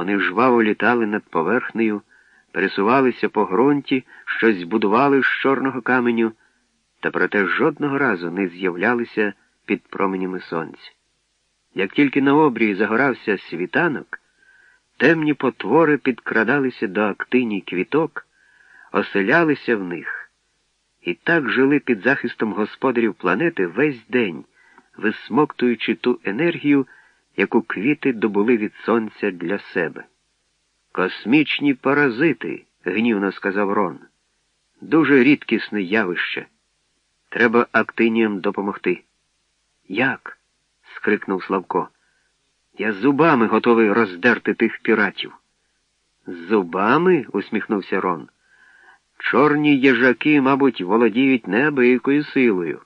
Вони жваво літали над поверхнею, пересувалися по ґрунті, щось збудували з чорного каменю, та проте жодного разу не з'являлися під променями сонця. Як тільки на обрії загорався світанок, темні потвори підкрадалися до актині квіток, оселялися в них і так жили під захистом господарів планети весь день, висмоктуючи ту енергію, яку квіти добули від сонця для себе. Космічні паразити, гнівно сказав Рон. Дуже рідкісне явище. Треба актиніям допомогти. Як? скрикнув Славко. Я зубами готовий роздерти тих піратів. Зубами? усміхнувся Рон. Чорні їжаки, мабуть, володіють неабиякою силою.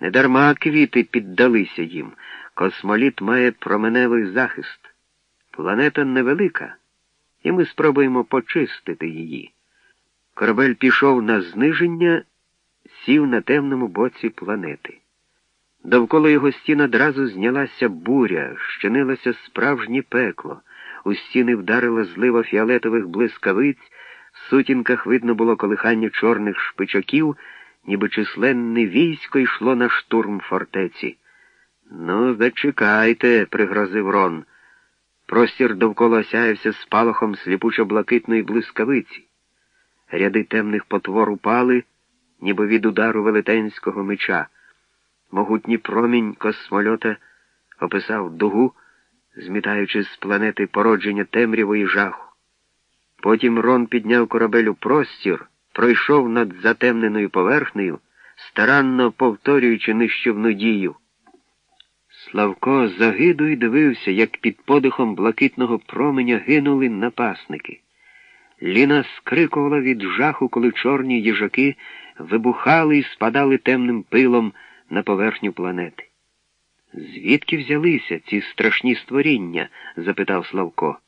Недарма квіти піддалися їм. Космоліт має променевий захист. Планета невелика, і ми спробуємо почистити її. Корабель пішов на зниження, сів на темному боці планети. Довкола його стін одразу знялася буря, щинилося справжнє пекло, у стіни вдарила злива фіолетових блискавиць, в сутінках видно було колихання чорних шпичаків, ніби численне військо йшло на штурм фортеці. Ну, зачекайте, пригрозив Рон. Простір довкола осяявся спалахом сліпучо-блакитної блискавиці. Ряди темних потвор упали, ніби від удару велетенського меча. Могутній промінь космольота описав дугу, змітаючи з планети породження темрявої жаху. Потім Рон підняв корабель у простір, пройшов над затемненою поверхнею, старанно повторюючи нищівну дію. Славко загиду й дивився, як під подихом блакитного променя гинули напасники. Ліна скрикувала від жаху, коли чорні їжаки вибухали і спадали темним пилом на поверхню планети. Звідки взялися ці страшні створіння? запитав Славко.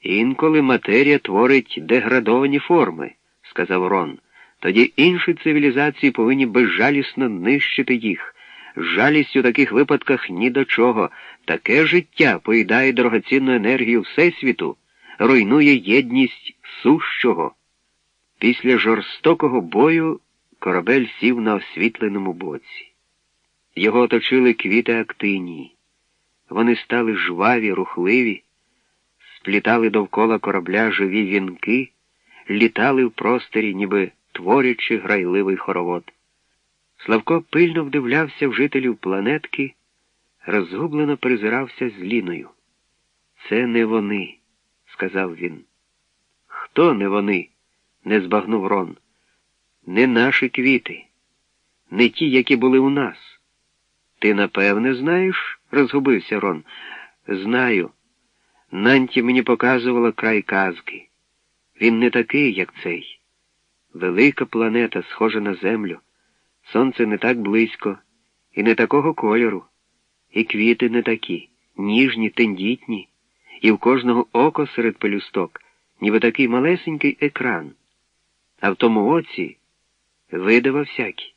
Інколи матерія творить деградовані форми, сказав Рон. Тоді інші цивілізації повинні безжалісно нищити їх. Жалість у таких випадках ні до чого. Таке життя поїдає дорогоцінну енергію Всесвіту, руйнує єдність сущого. Після жорстокого бою корабель сів на освітленому боці. Його оточили квіти актинії. Вони стали жваві, рухливі, сплітали довкола корабля живі вінки, літали в просторі, ніби творячи грайливий хоровод. Славко пильно вдивлявся в жителів планетки, розгублено призирався з Ліною. Це не вони, сказав він. Хто не вони? не збагнув Рон. Не наші квіти, не ті, які були у нас. Ти напевне знаєш? розгубився Рон. Знаю. Нанті мені показувала край казки. Він не такий, як цей. Велика планета, схожа на землю. Сонце не так близько і не такого кольору, і квіти не такі, ніжні, тендітні, і в кожного око серед пелюсток, ніби такий малесенький екран. А в тому оці видава всякі.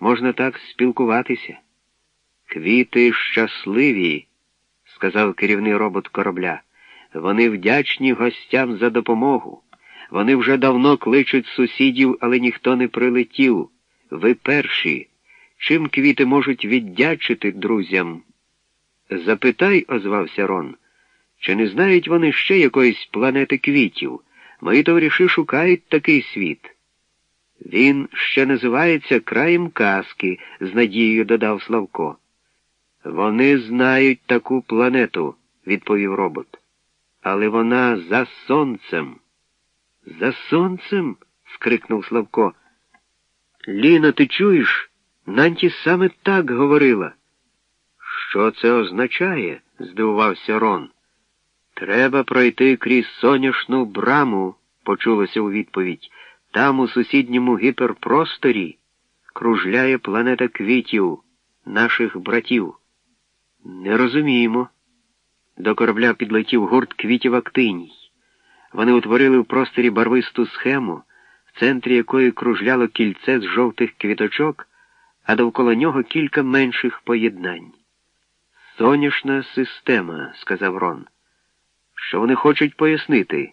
Можна так спілкуватися. Квіти щасливі, сказав керівний робот корабля. Вони вдячні гостям за допомогу. Вони вже давно кличуть сусідів, але ніхто не прилетів. Ви перші. Чим квіти можуть віддячити друзям? Запитай, озвався Рон, чи не знають вони ще якоїсь планети квітів? Мої товариші шукають такий світ. Він ще називається краєм казки, з надією додав Славко. Вони знають таку планету, відповів робот. Але вона за сонцем. За сонцем? скрикнув Славко. Ліна, ти чуєш? Нанті саме так говорила. Що це означає? здивувався Рон. Треба пройти крізь соняшну браму, почулося у відповідь. Там, у сусідньому гіперпросторі, кружляє планета квітів, наших братів. Не розуміємо. До корабля підлетів гурт квітів актиній. Вони утворили в просторі барвисту схему в центрі якої кружляло кільце з жовтих квіточок, а довкола нього кілька менших поєднань. Соняшна система, сказав Рон. що вони хочуть пояснити,